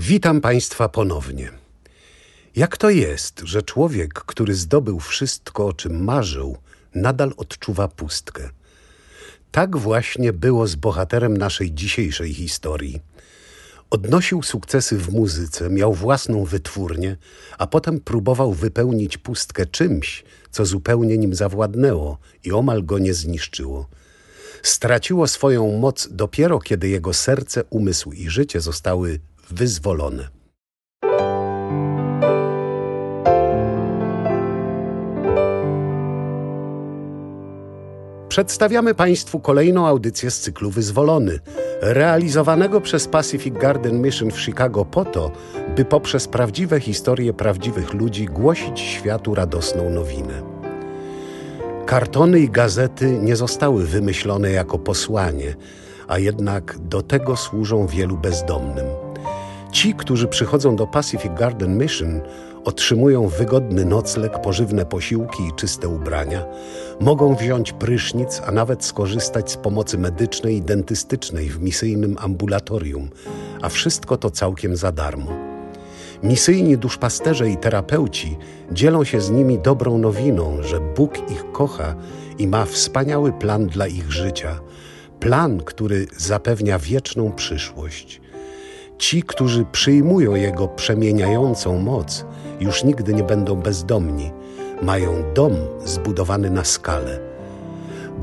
Witam Państwa ponownie. Jak to jest, że człowiek, który zdobył wszystko, o czym marzył, nadal odczuwa pustkę? Tak właśnie było z bohaterem naszej dzisiejszej historii. Odnosił sukcesy w muzyce, miał własną wytwórnię, a potem próbował wypełnić pustkę czymś, co zupełnie nim zawładnęło i omal go nie zniszczyło. Straciło swoją moc dopiero kiedy jego serce, umysł i życie zostały wyzwolone. Przedstawiamy Państwu kolejną audycję z cyklu Wyzwolony, realizowanego przez Pacific Garden Mission w Chicago po to, by poprzez prawdziwe historie prawdziwych ludzi głosić światu radosną nowinę. Kartony i gazety nie zostały wymyślone jako posłanie, a jednak do tego służą wielu bezdomnym. Ci, którzy przychodzą do Pacific Garden Mission, otrzymują wygodny nocleg, pożywne posiłki i czyste ubrania, mogą wziąć prysznic, a nawet skorzystać z pomocy medycznej i dentystycznej w misyjnym ambulatorium, a wszystko to całkiem za darmo. Misyjni duszpasterze i terapeuci dzielą się z nimi dobrą nowiną, że Bóg ich kocha i ma wspaniały plan dla ich życia. Plan, który zapewnia wieczną przyszłość. Ci, którzy przyjmują Jego przemieniającą moc, już nigdy nie będą bezdomni. Mają dom zbudowany na skalę.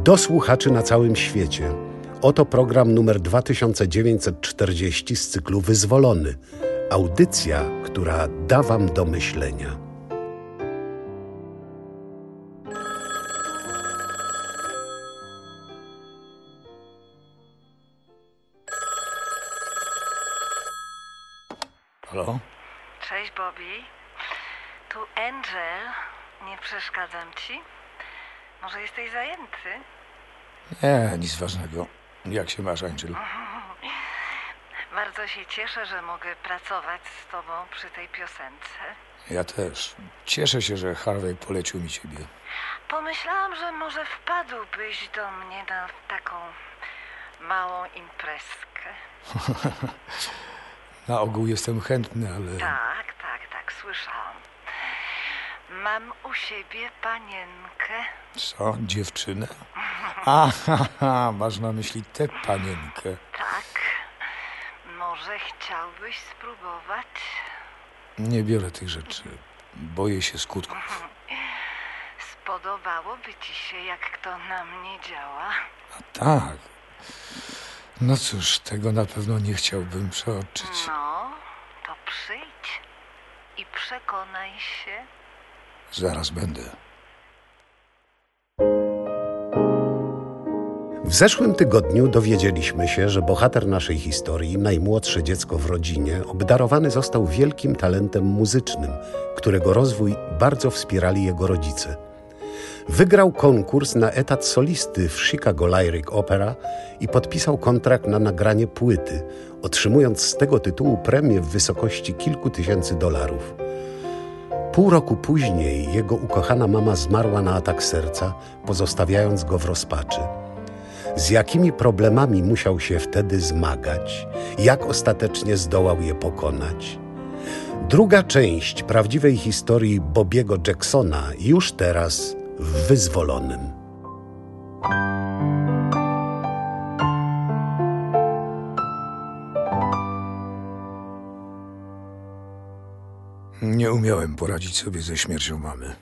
Do słuchaczy na całym świecie. Oto program numer 2940 z cyklu Wyzwolony. Audycja, która da Wam do myślenia. Halo? Cześć Bobby. Tu Angel. Nie przeszkadzam ci? Może jesteś zajęty? Nie, nic ważnego. Jak się masz, Angel? Bardzo się cieszę, że mogę pracować z tobą przy tej piosence. Ja też. Cieszę się, że Harvey polecił mi ciebie. Pomyślałam, że może wpadłbyś do mnie na taką małą imprezkę. Na ogół jestem chętny, ale Tak, tak, tak, słyszałam. Mam u siebie panienkę. co? Dziewczynę? Aha, masz na myśli tę panienkę. Tak. Może chciałbyś spróbować? Nie biorę tych rzeczy. Boję się skutków. Spodobałoby ci się, jak to na mnie działa? A tak. No cóż, tego na pewno nie chciałbym przeoczyć. No, to przyjdź i przekonaj się. Zaraz będę. W zeszłym tygodniu dowiedzieliśmy się, że bohater naszej historii, najmłodsze dziecko w rodzinie, obdarowany został wielkim talentem muzycznym, którego rozwój bardzo wspierali jego rodzice. Wygrał konkurs na etat solisty w Chicago Lyric Opera i podpisał kontrakt na nagranie płyty, otrzymując z tego tytułu premię w wysokości kilku tysięcy dolarów. Pół roku później jego ukochana mama zmarła na atak serca, pozostawiając go w rozpaczy. Z jakimi problemami musiał się wtedy zmagać, jak ostatecznie zdołał je pokonać. Druga część prawdziwej historii Bobiego Jacksona już teraz Wyzwolonym. Nie umiałem poradzić sobie ze śmiercią mamy.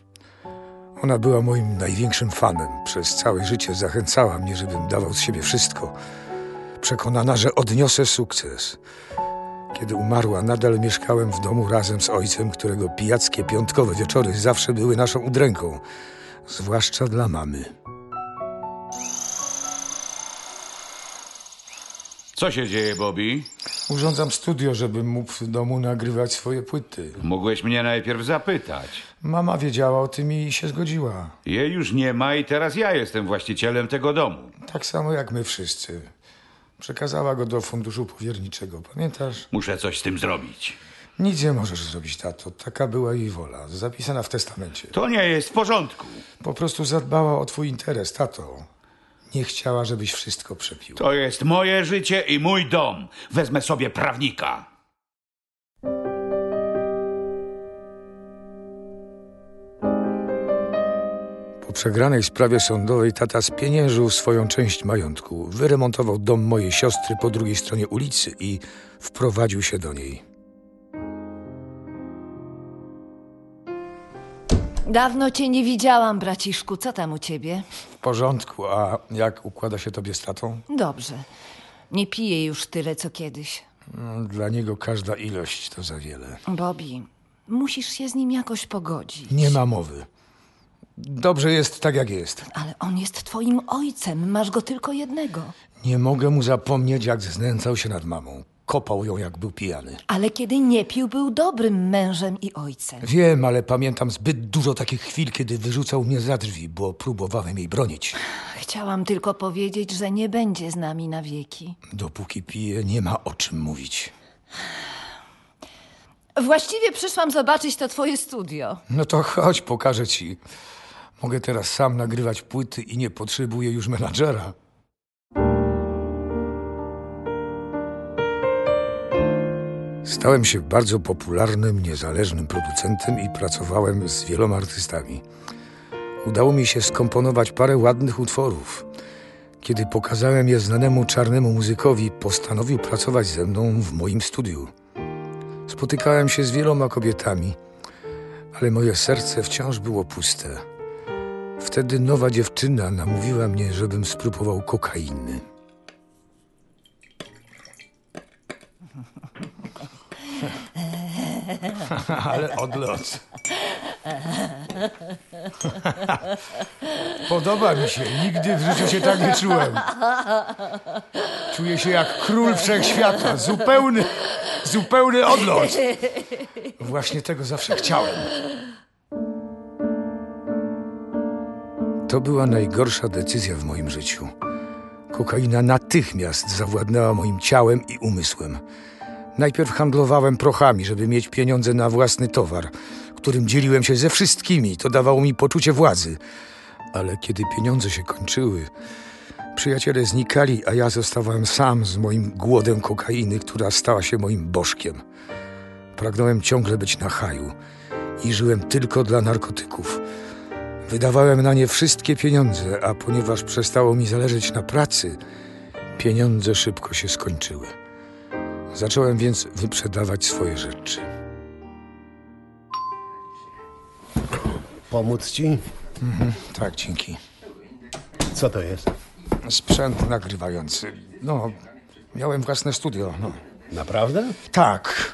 Ona była moim największym fanem. Przez całe życie zachęcała mnie, żebym dawał z siebie wszystko. Przekonana, że odniosę sukces. Kiedy umarła, nadal mieszkałem w domu razem z ojcem, którego pijackie piątkowe wieczory zawsze były naszą udręką. Zwłaszcza dla mamy. Co się dzieje, Bobby? Urządzam studio, żebym mógł w domu nagrywać swoje płyty. Mógłeś mnie najpierw zapytać. Mama wiedziała o tym i się zgodziła. Jej już nie ma i teraz ja jestem właścicielem tego domu. Tak samo jak my wszyscy. Przekazała go do funduszu powierniczego. Pamiętasz? Muszę coś z tym zrobić. Nic nie możesz zrobić, tato. Taka była jej wola, zapisana w testamencie. To nie jest w porządku. Po prostu zadbała o twój interes, tato. Nie chciała, żebyś wszystko przepił. To jest moje życie i mój dom. Wezmę sobie prawnika. Po przegranej sprawie sądowej tata spieniężył swoją część majątku, wyremontował dom mojej siostry po drugiej stronie ulicy i wprowadził się do niej. Dawno cię nie widziałam, braciszku. Co tam u ciebie? W porządku, a jak układa się tobie z tatą? Dobrze. Nie piję już tyle, co kiedyś. No, Dla niego każda ilość to za wiele. Bobby, musisz się z nim jakoś pogodzić. Nie ma mowy. Dobrze jest tak, jak jest. Ale on jest twoim ojcem. Masz go tylko jednego. Nie mogę mu zapomnieć, jak znęcał się nad mamą. Kopał ją, jak był pijany. Ale kiedy nie pił, był dobrym mężem i ojcem. Wiem, ale pamiętam zbyt dużo takich chwil, kiedy wyrzucał mnie za drzwi, bo próbowałem jej bronić. Chciałam tylko powiedzieć, że nie będzie z nami na wieki. Dopóki pije, nie ma o czym mówić. Właściwie przyszłam zobaczyć to twoje studio. No to chodź, pokażę ci. Mogę teraz sam nagrywać płyty i nie potrzebuję już menadżera. Stałem się bardzo popularnym, niezależnym producentem i pracowałem z wieloma artystami. Udało mi się skomponować parę ładnych utworów. Kiedy pokazałem je znanemu czarnemu muzykowi, postanowił pracować ze mną w moim studiu. Spotykałem się z wieloma kobietami, ale moje serce wciąż było puste. Wtedy nowa dziewczyna namówiła mnie, żebym spróbował kokainy. Ale odlot. Podoba mi się. Nigdy w życiu się tak nie czułem. Czuję się jak król wszechświata. Zupełny, zupełny odlot. Właśnie tego zawsze chciałem. To była najgorsza decyzja w moim życiu. Kokaina natychmiast zawładnęła moim ciałem i umysłem. Najpierw handlowałem prochami, żeby mieć pieniądze na własny towar, którym dzieliłem się ze wszystkimi. To dawało mi poczucie władzy. Ale kiedy pieniądze się kończyły, przyjaciele znikali, a ja zostawałem sam z moim głodem kokainy, która stała się moim bożkiem. Pragnąłem ciągle być na haju i żyłem tylko dla narkotyków. Wydawałem na nie wszystkie pieniądze, a ponieważ przestało mi zależeć na pracy, pieniądze szybko się skończyły. Zacząłem więc wyprzedawać swoje rzeczy. Pomóc ci? Tak, dzięki. Co to jest? Sprzęt nagrywający. No, miałem własne studio. No. Naprawdę? Tak,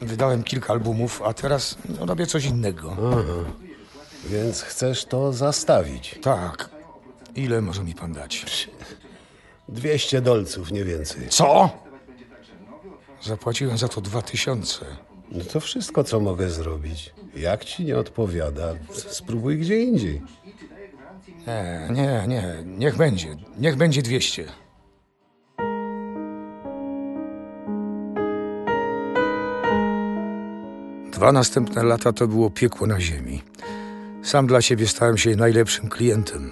wydałem kilka albumów, a teraz no, robię coś innego. Więc chcesz to zastawić. Tak. Ile może mi pan dać? 200 dolców, nie więcej. Co? Zapłaciłem za to dwa tysiące. No to wszystko, co mogę zrobić. Jak ci nie odpowiada, spróbuj gdzie indziej. Nie, nie, nie. Niech będzie. Niech będzie dwieście. Dwa następne lata to było piekło na ziemi. Sam dla siebie stałem się najlepszym klientem.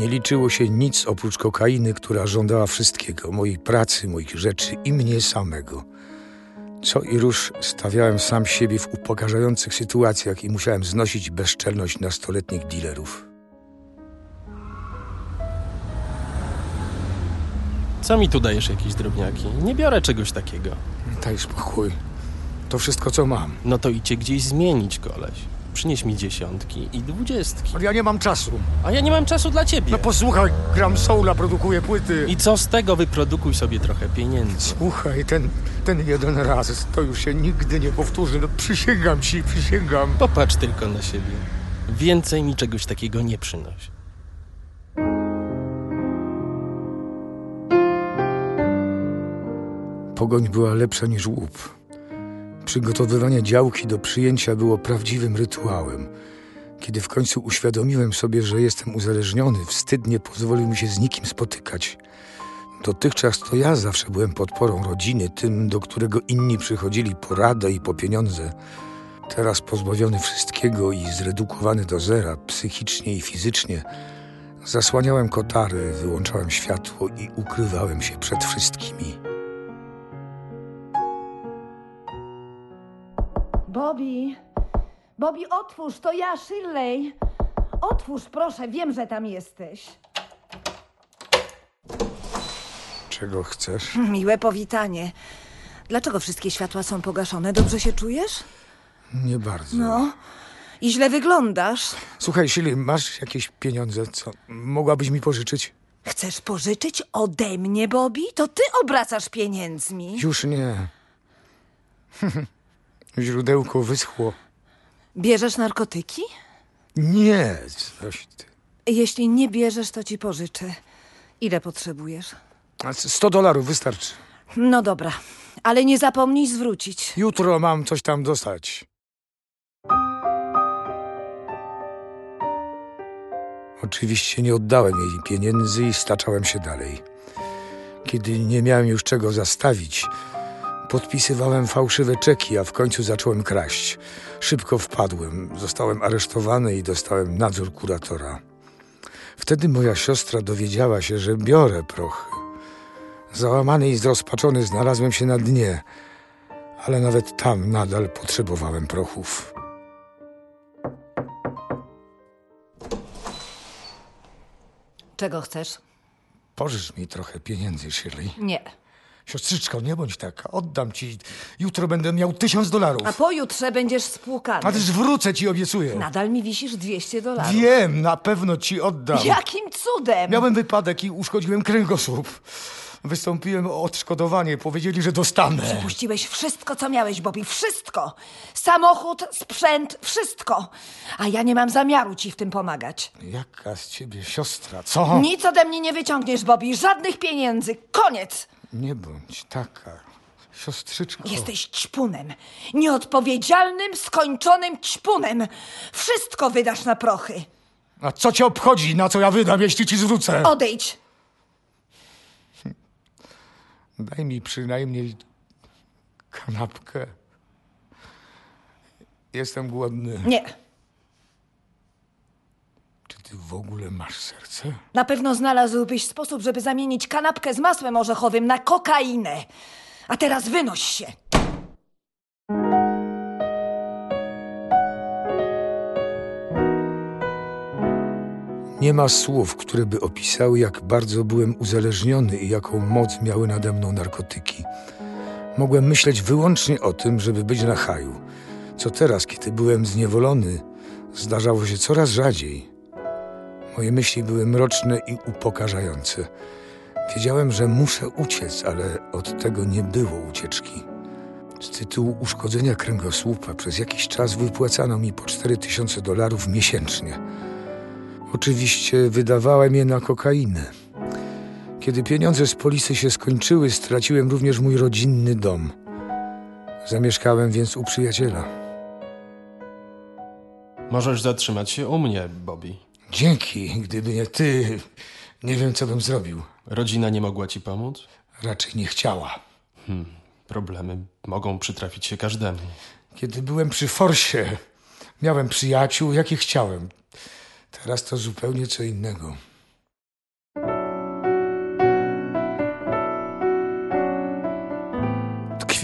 Nie liczyło się nic oprócz kokainy, która żądała wszystkiego mojej pracy, moich rzeczy i mnie samego. Co i róż stawiałem sam siebie w upokarzających sytuacjach i musiałem znosić bezczelność nastoletnich dealerów. Co mi tu dajesz jakieś drobniaki? Nie biorę czegoś takiego. Daj spokój. To wszystko, co mam. No to idźcie gdzieś zmienić, koleś. Przynieś mi dziesiątki i dwudziestki. Ale ja nie mam czasu. A ja nie mam czasu dla ciebie. No posłuchaj, gram soula, produkuję płyty. I co z tego? Wyprodukuj sobie trochę pieniędzy. Słuchaj, ten, ten jeden raz, to już się nigdy nie powtórzy. No przysięgam ci, przysięgam. Popatrz tylko na siebie. Więcej mi czegoś takiego nie przynoś. Pogoń była lepsza niż łup. Przygotowywanie działki do przyjęcia było prawdziwym rytuałem. Kiedy w końcu uświadomiłem sobie, że jestem uzależniony, wstyd nie pozwolił mi się z nikim spotykać. Dotychczas to ja zawsze byłem podporą rodziny, tym, do którego inni przychodzili po radę i po pieniądze. Teraz pozbawiony wszystkiego i zredukowany do zera, psychicznie i fizycznie, zasłaniałem kotary, wyłączałem światło i ukrywałem się przed wszystkimi. Bobby, Bobby, otwórz, to ja, Shirley. Otwórz, proszę, wiem, że tam jesteś. Czego chcesz? Miłe powitanie. Dlaczego wszystkie światła są pogaszone? Dobrze się czujesz? Nie bardzo. No. I źle wyglądasz. Słuchaj, Shirley, masz jakieś pieniądze, co mogłabyś mi pożyczyć? Chcesz pożyczyć ode mnie, Bobby? To ty obracasz pieniędzmi. Już nie. Źródełko wyschło. Bierzesz narkotyki? Nie, coś ty. Jeśli nie bierzesz, to ci pożyczę. Ile potrzebujesz? A 100 dolarów wystarczy. No dobra, ale nie zapomnij zwrócić. Jutro mam coś tam dostać. Oczywiście nie oddałem jej pieniędzy i staczałem się dalej. Kiedy nie miałem już czego zastawić, podpisywałem fałszywe czeki, a w końcu zacząłem kraść. Szybko wpadłem, zostałem aresztowany i dostałem nadzór kuratora. Wtedy moja siostra dowiedziała się, że biorę prochy. Załamany i zrozpaczony znalazłem się na dnie, ale nawet tam nadal potrzebowałem prochów. Czego chcesz? Pożycz mi trochę pieniędzy, Shirley. Nie. Siostrzyczko, nie bądź taka. Oddam ci. Jutro będę miał tysiąc dolarów. A pojutrze będziesz spłukany. A też wrócę ci, obiecuję. Nadal mi wisisz 200 dolarów. Wiem, na pewno ci oddam. Jakim cudem? Miałem wypadek i uszkodziłem kręgosłup. Wystąpiłem o odszkodowanie. Powiedzieli, że dostanę. Puściłeś wszystko, co miałeś, Bobby. Wszystko. Samochód, sprzęt, wszystko. A ja nie mam zamiaru ci w tym pomagać. Jaka z ciebie siostra, co? Nic ode mnie nie wyciągniesz, Bobby. Żadnych pieniędzy. Koniec. Nie bądź taka. Siostrzyczko. Jesteś ćpunem. Nieodpowiedzialnym, skończonym ćpunem. Wszystko wydasz na prochy. A co cię obchodzi, na co ja wydam, jeśli ci zwrócę? Odejdź. Daj mi przynajmniej kanapkę. Jestem głodny. Nie. Ty w ogóle masz serce? Na pewno znalazłbyś sposób, żeby zamienić kanapkę z masłem orzechowym na kokainę. A teraz wynoś się. Nie ma słów, które by opisały, jak bardzo byłem uzależniony i jaką moc miały nade mną narkotyki. Mogłem myśleć wyłącznie o tym, żeby być na haju. Co teraz, kiedy byłem zniewolony, zdarzało się coraz rzadziej. Moje myśli były mroczne i upokarzające. Wiedziałem, że muszę uciec, ale od tego nie było ucieczki. Z tytułu uszkodzenia kręgosłupa przez jakiś czas wypłacano mi po 4000 dolarów miesięcznie. Oczywiście wydawałem je na kokainę. Kiedy pieniądze z polisy się skończyły, straciłem również mój rodzinny dom. Zamieszkałem więc u przyjaciela. Możesz zatrzymać się u mnie, Bobby. Dzięki, gdyby nie ty, nie wiem, co bym zrobił. Rodzina nie mogła ci pomóc? Raczej nie chciała. Problemy mogą przytrafić się każdemu. Kiedy byłem przy Forsie, miałem przyjaciół, jakich chciałem. Teraz to zupełnie co innego.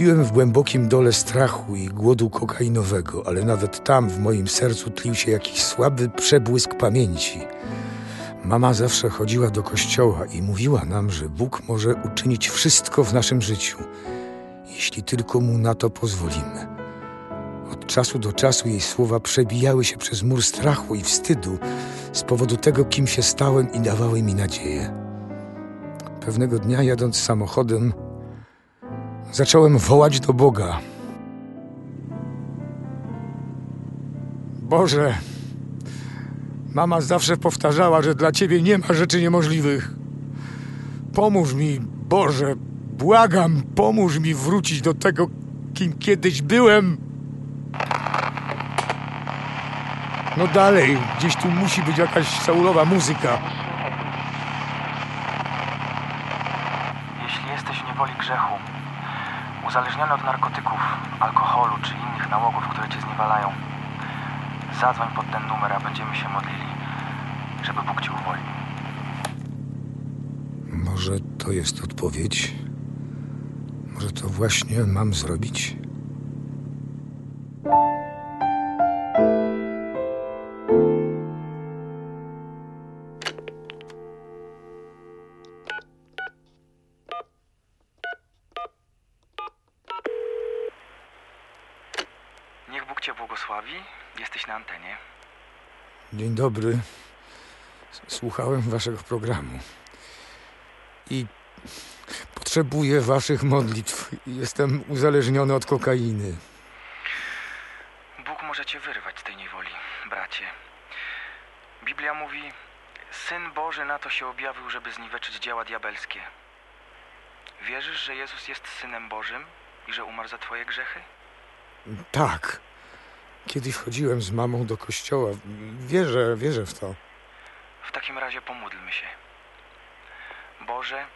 Tkwiłem w głębokim dole strachu i głodu kokainowego, ale nawet tam w moim sercu tlił się jakiś słaby przebłysk pamięci. Mama zawsze chodziła do kościoła i mówiła nam, że Bóg może uczynić wszystko w naszym życiu, jeśli tylko mu na to pozwolimy. Od czasu do czasu jej słowa przebijały się przez mur strachu i wstydu z powodu tego, kim się stałem i dawały mi nadzieję. Pewnego dnia, jadąc samochodem, zacząłem wołać do Boga. Boże, mama zawsze powtarzała, że dla Ciebie nie ma rzeczy niemożliwych. Pomóż mi, Boże, błagam, pomóż mi wrócić do tego, kim kiedyś byłem. No dalej, gdzieś tu musi być jakaś saulowa muzyka. Jeśli jesteś w niewoli grzechu, uzależniony od narkotyków, alkoholu czy innych nałogów, które cię zniewalają, zadzwoń pod ten numer, a będziemy się modlili, żeby Bóg cię uwolnił. Może to jest odpowiedź? Może to właśnie mam zrobić? Błogosławi. Jesteś na antenie. Dzień dobry. Słuchałem waszego programu. I potrzebuję waszych modlitw. Jestem uzależniony od kokainy. Bóg może cię wyrwać z tej niewoli, bracie. Biblia mówi: Syn Boży na to się objawił, żeby zniweczyć dzieła diabelskie. Wierzysz, że Jezus jest synem Bożym i że umarł za twoje grzechy? Tak. Kiedyś chodziłem z mamą do kościoła. Wierzę, wierzę w to. W takim razie pomódlmy się. Boże,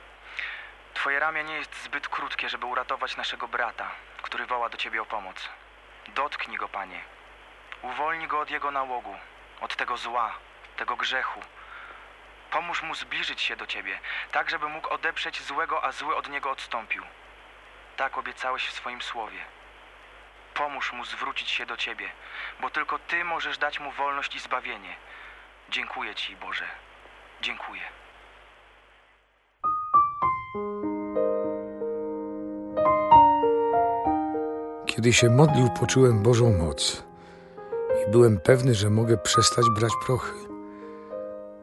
Twoje ramię nie jest zbyt krótkie, żeby uratować naszego brata, który woła do Ciebie o pomoc. Dotknij go, Panie. Uwolnij go od jego nałogu, od tego zła, tego grzechu. Pomóż mu zbliżyć się do Ciebie, tak żeby mógł odeprzeć złego, a zły od niego odstąpił. Tak obiecałeś w swoim słowie. Pomóż mu zwrócić się do Ciebie, bo tylko Ty możesz dać mu wolność i zbawienie. Dziękuję Ci, Boże. Dziękuję. Kiedy się modlił, poczułem Bożą moc. I byłem pewny, że mogę przestać brać prochy.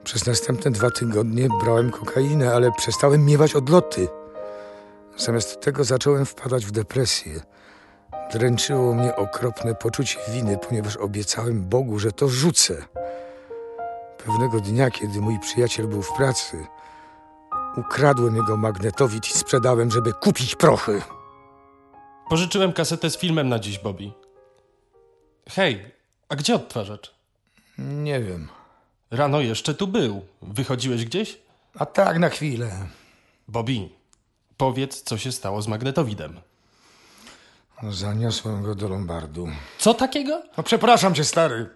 Przez następne dwa tygodnie brałem kokainę, ale przestałem miewać odloty. Zamiast tego zacząłem wpadać w depresję. Dręczyło mnie okropne poczucie winy, ponieważ obiecałem Bogu, że to rzucę. Pewnego dnia, kiedy mój przyjaciel był w pracy, ukradłem jego magnetowid i sprzedałem, żeby kupić prochy. Pożyczyłem kasetę z filmem na dziś, Bobby. Hej, a gdzie odtwarzacz? Nie wiem. Rano jeszcze tu był. Wychodziłeś gdzieś? A tak na chwilę. Bobby, powiedz, co się stało z magnetowidem. Zaniosłem go do Lombardu. Co takiego? No przepraszam cię, stary.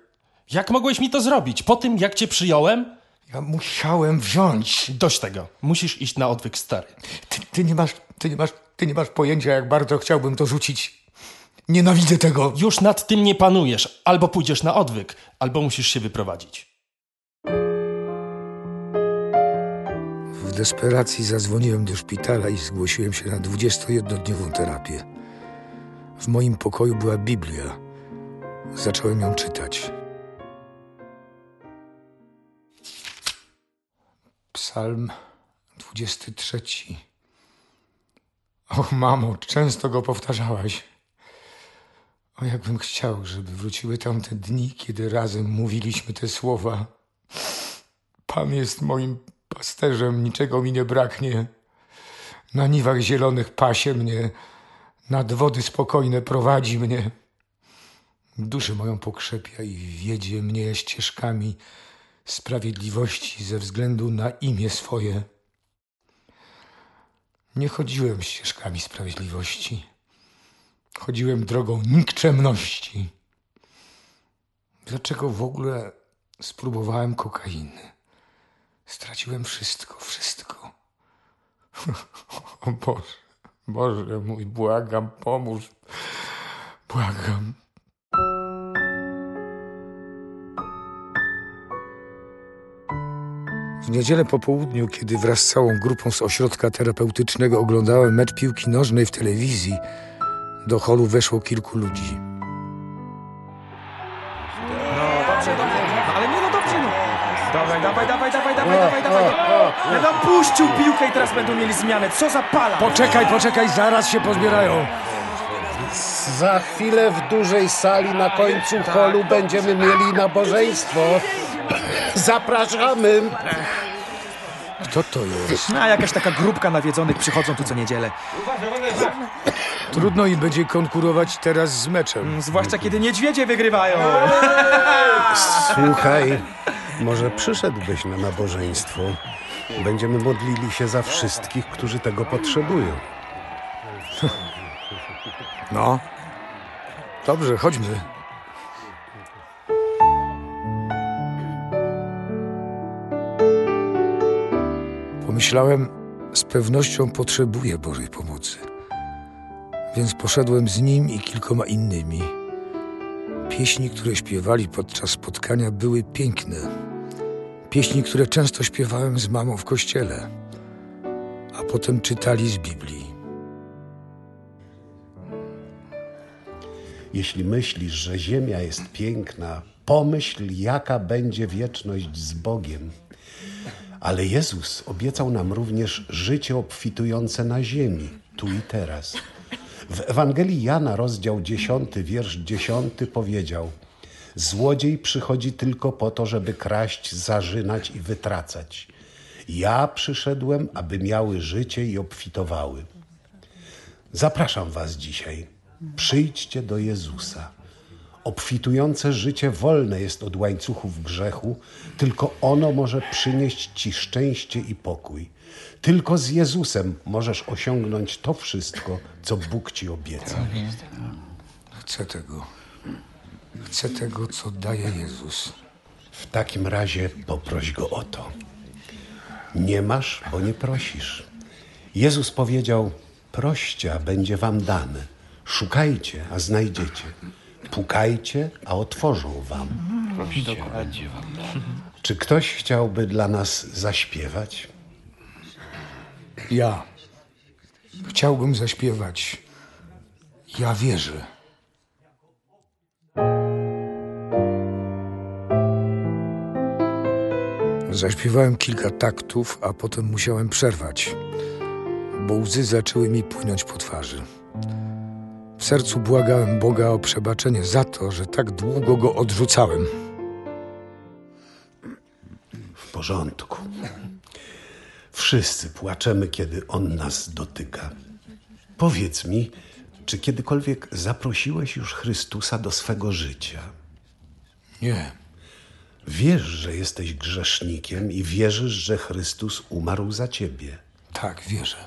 Jak mogłeś mi to zrobić? Po tym, jak cię przyjąłem? Ja musiałem wziąć. Dość tego. Musisz iść na odwyk, stary. Ty, ty nie masz, ty nie masz, ty nie masz pojęcia, jak bardzo chciałbym to rzucić. Nienawidzę tego. Już nad tym nie panujesz. Albo pójdziesz na odwyk, albo musisz się wyprowadzić. W desperacji zadzwoniłem do szpitala i zgłosiłem się na 21-dniową terapię. W moim pokoju była Biblia. Zacząłem ją czytać. Psalm 23. Och, mamo, często go powtarzałaś. O, jakbym chciał, żeby wróciły tamte dni, kiedy razem mówiliśmy te słowa. Pan jest moim pasterzem, niczego mi nie braknie. Na niwach zielonych pasie mnie, nad wody spokojne prowadzi mnie. Duszę moją pokrzepia i wiedzie mnie ścieżkami sprawiedliwości ze względu na imię swoje. Nie chodziłem ścieżkami sprawiedliwości. Chodziłem drogą nikczemności. Dlaczego w ogóle spróbowałem kokainy? Straciłem wszystko, wszystko. O Boże, Boże mój, błagam, pomóż. Błagam. W niedzielę po południu, kiedy wraz z całą grupą z ośrodka terapeutycznego oglądałem mecz piłki nożnej w telewizji, do holu weszło kilku ludzi. Dawaj, dawaj, dawaj, dawaj, dawaj, dawaj, dawaj. Będą puścił piłkę i teraz będą mieli zmianę. Co za pala. Poczekaj, poczekaj, zaraz się pozbierają. Za chwilę w dużej sali na końcu holu będziemy mieli nabożeństwo. Zapraszamy. Kto to jest? A jakaś taka grupka nawiedzonych przychodzą tu co niedzielę. Trudno im będzie konkurować teraz z meczem. Zwłaszcza kiedy niedźwiedzie wygrywają. Słuchaj, może przyszedłbyś na nabożeństwo. Będziemy modlili się za wszystkich, którzy tego potrzebują. No. Dobrze, chodźmy. Pomyślałem, z pewnością potrzebuję Bożej pomocy. Więc poszedłem z nim i kilkoma innymi. Pieśni, które śpiewali podczas spotkania, były piękne. Pieśni, które często śpiewałem z mamą w kościele, a potem czytali z Biblii. Jeśli myślisz, że Ziemia jest piękna, pomyśl, jaka będzie wieczność z Bogiem. Ale Jezus obiecał nam również życie obfitujące na ziemi, tu i teraz. W Ewangelii Jana, rozdział 10, wiersz 10 powiedział: Złodziej przychodzi tylko po to, żeby kraść, zarzynać i wytracać. Ja przyszedłem, aby miały życie i obfitowały. Zapraszam Was dzisiaj. Przyjdźcie do Jezusa. Obfitujące życie wolne jest od łańcuchów grzechu, tylko ono może przynieść Ci szczęście i pokój. Tylko z Jezusem możesz osiągnąć to wszystko, co Bóg Ci obiecał. Chcę tego. Chcę tego, co daje Jezus. W takim razie poproś go o to. Nie masz, bo nie prosisz. Jezus powiedział: Proście, a będzie wam dane. Szukajcie, a znajdziecie. Pukajcie, a otworzą wam. Czy ktoś chciałby dla nas zaśpiewać? Ja chciałbym zaśpiewać. Ja wierzę. Zaśpiewałem kilka taktów, a potem musiałem przerwać, bo łzy zaczęły mi płynąć po twarzy. W sercu błagałem Boga o przebaczenie za to, że tak długo go odrzucałem. W porządku. Wszyscy płaczemy, kiedy on nas dotyka. Powiedz mi, czy kiedykolwiek zaprosiłeś już Chrystusa do swego życia? Nie, Wiesz, że jesteś grzesznikiem i wierzysz, że Chrystus umarł za ciebie. tak wierzę.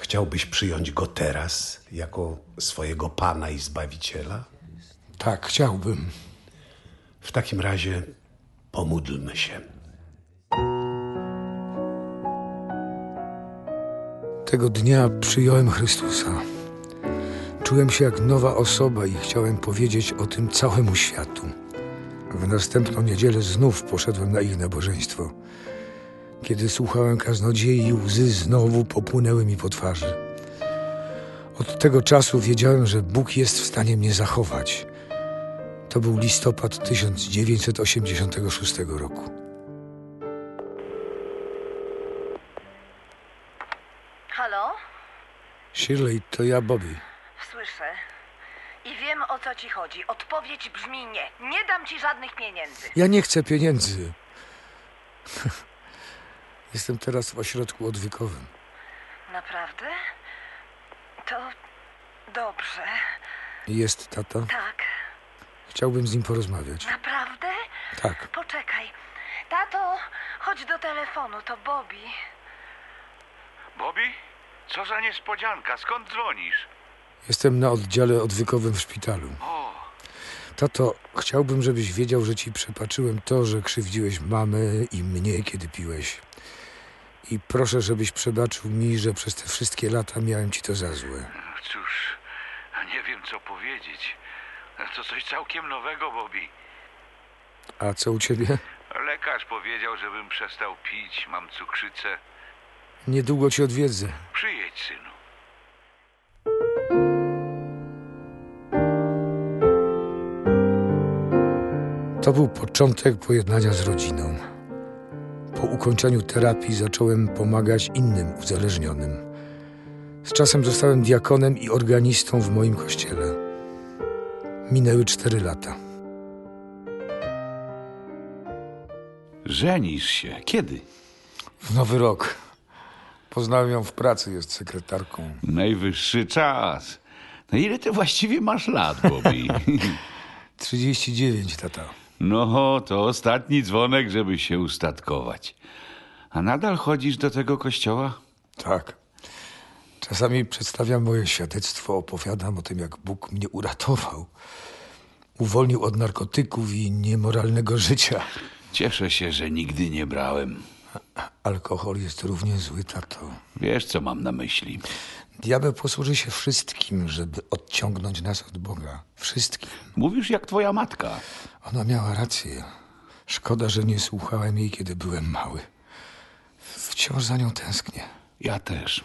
Chciałbyś przyjąć go teraz jako swojego Pana i Zbawiciela? Tak chciałbym. W takim razie pomódlmy się. Tego dnia przyjąłem Chrystusa. Czułem się jak nowa osoba i chciałem powiedzieć o tym całemu światu. W następną niedzielę znów poszedłem na ich nabożeństwo. Kiedy słuchałem kaznodziei, łzy znowu popłynęły mi po twarzy. Od tego czasu wiedziałem, że Bóg jest w stanie mnie zachować. To był listopad 1986 roku. Halo? Shirley, to ja, Bobby. Słyszę. I wiem o co ci chodzi. Odpowiedź brzmi nie. Nie dam ci żadnych pieniędzy. Ja nie chcę pieniędzy. Jestem teraz w ośrodku odwykowym. Naprawdę? To dobrze. Jest tata. Tak. Chciałbym z nim porozmawiać. Naprawdę? Tak. Poczekaj. Tato, chodź do telefonu, to Bobby. Bobby? Co za niespodzianka, skąd dzwonisz? Jestem na oddziale odwykowym w szpitalu. O, Tato, chciałbym, żebyś wiedział, że ci przepaczyłem to, że krzywdziłeś mamę i mnie, kiedy piłeś. I proszę, żebyś przebaczył mi, że przez te wszystkie lata miałem ci to za złe. cóż, nie wiem co powiedzieć. To coś całkiem nowego, Bobby. A co u ciebie? Lekarz powiedział, żebym przestał pić, mam cukrzycę. Niedługo ci odwiedzę. Przyjedź, synu. To był początek pojednania z rodziną. Po ukończeniu terapii zacząłem pomagać innym uzależnionym. Z czasem zostałem diakonem i organistą w moim kościele. Minęły cztery lata. Żenisz się. Kiedy? W nowy rok. Poznałem ją w pracy, jest sekretarką. Najwyższy czas. No ile ty właściwie masz lat, Bobby? 39, tata. No, to ostatni dzwonek, żeby się ustatkować. A nadal chodzisz do tego kościoła? Tak. Czasami przedstawiam moje świadectwo, opowiadam o tym, jak Bóg mnie uratował. Uwolnił od narkotyków i niemoralnego życia. Cieszę się, że nigdy nie brałem. Alkohol jest równie zły, tato. Wiesz, co mam na myśli. Diabeł posłuży się wszystkim, żeby odciągnąć nas od Boga. Wszystkim. Mówisz jak twoja matka. Ona miała rację. Szkoda, że nie słuchałem jej, kiedy byłem mały. Wciąż za nią tęsknię. Ja też.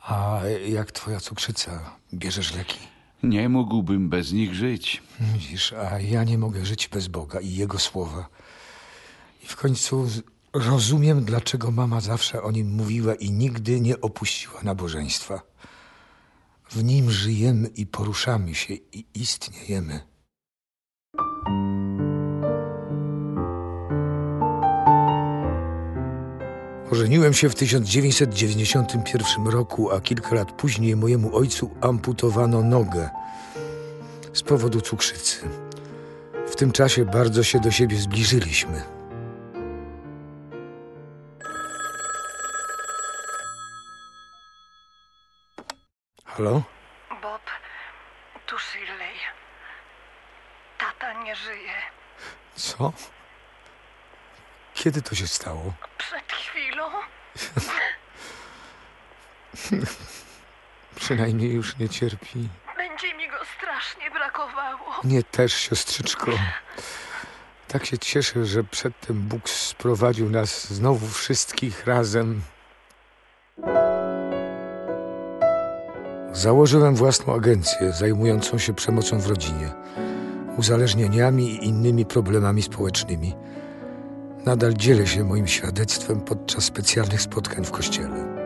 A jak twoja cukrzyca? Bierzesz leki? Nie mógłbym bez nich żyć. Widzisz, a ja nie mogę żyć bez Boga i Jego słowa. I w końcu rozumiem, dlaczego mama zawsze o nim mówiła i nigdy nie opuściła nabożeństwa. W nim żyjemy i poruszamy się i istniejemy. Ożeniłem się w 1991 roku, a kilka lat później mojemu ojcu amputowano nogę z powodu cukrzycy. W tym czasie bardzo się do siebie zbliżyliśmy. Halo? Bob, tu Shirley. Tata nie żyje. Co? Kiedy to się stało? Przed chwilą. Przynajmniej już nie cierpi. Będzie mi go strasznie brakowało. Nie też, siostrzyczko. Tak się cieszę, że przedtem Bóg sprowadził nas znowu wszystkich razem. Założyłem własną agencję zajmującą się przemocą w rodzinie, uzależnieniami i innymi problemami społecznymi. Nadal dzielę się moim świadectwem podczas specjalnych spotkań w kościele.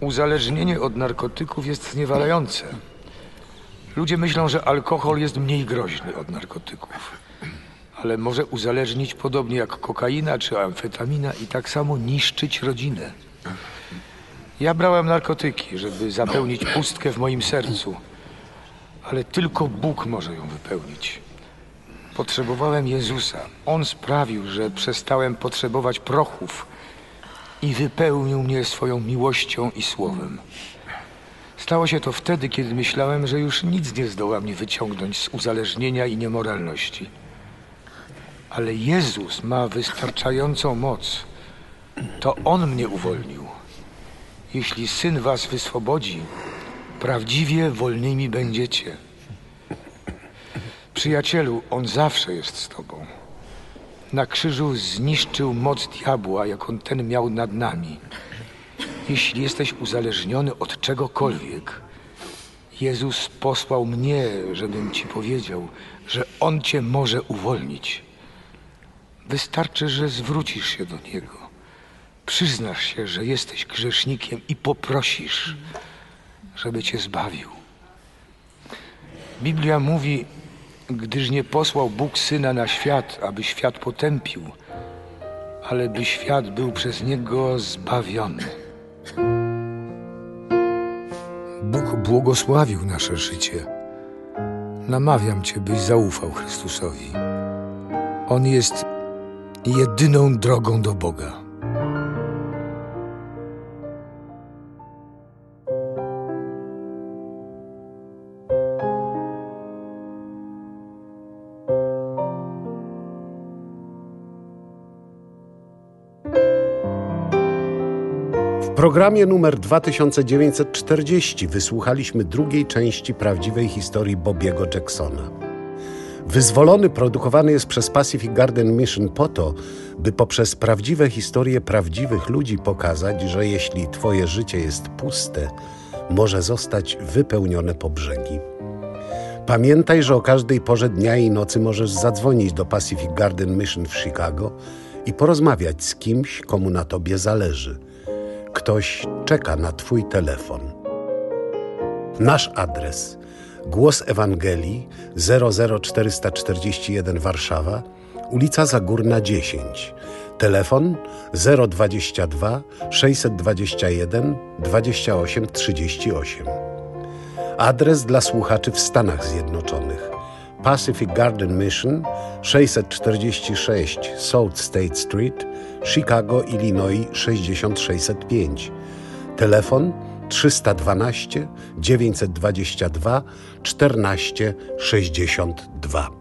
Uzależnienie od narkotyków jest zniewalające. Ludzie myślą, że alkohol jest mniej groźny od narkotyków, ale może uzależnić podobnie jak kokaina czy amfetamina i tak samo niszczyć rodzinę. Ja brałem narkotyki, żeby zapełnić pustkę w moim sercu, ale tylko Bóg może ją wypełnić. Potrzebowałem Jezusa. On sprawił, że przestałem potrzebować prochów i wypełnił mnie swoją miłością i słowem. Stało się to wtedy, kiedy myślałem, że już nic nie zdoła mnie wyciągnąć z uzależnienia i niemoralności. Ale Jezus ma wystarczającą moc. To On mnie uwolnił. Jeśli Syn was wyswobodzi, prawdziwie wolnymi będziecie. Przyjacielu, On zawsze jest z tobą. Na krzyżu zniszczył moc diabła, jaką ten miał nad nami. Jeśli jesteś uzależniony od czegokolwiek, Jezus posłał mnie, żebym ci powiedział, że On cię może uwolnić. Wystarczy, że zwrócisz się do Niego. Przyznasz się, że jesteś grzesznikiem i poprosisz, żeby cię zbawił. Biblia mówi, gdyż nie posłał Bóg Syna na świat, aby świat potępił, ale by świat był przez Niego zbawiony. Bóg błogosławił nasze życie. Namawiam Cię, byś zaufał Chrystusowi. On jest jedyną drogą do Boga. Programie numer 2940 wysłuchaliśmy drugiej części prawdziwej historii Bobiego Jacksona. Wyzwolony produkowany jest przez Pacific Garden Mission po to, by poprzez prawdziwe historie prawdziwych ludzi pokazać, że jeśli Twoje życie jest puste, może zostać wypełnione po brzegi. Pamiętaj, że o każdej porze dnia i nocy możesz zadzwonić do Pacific Garden Mission w Chicago i porozmawiać z kimś, komu na Tobie zależy. Ktoś czeka na Twój telefon. Nasz adres Głos Ewangelii 00441 Warszawa, ulica Zagórna 10. Telefon 022 621 28 38. Adres dla słuchaczy w Stanach Zjednoczonych. Pacific Garden Mission 646 South State Street, Chicago, Illinois 6605. Telefon 312 922 14 62.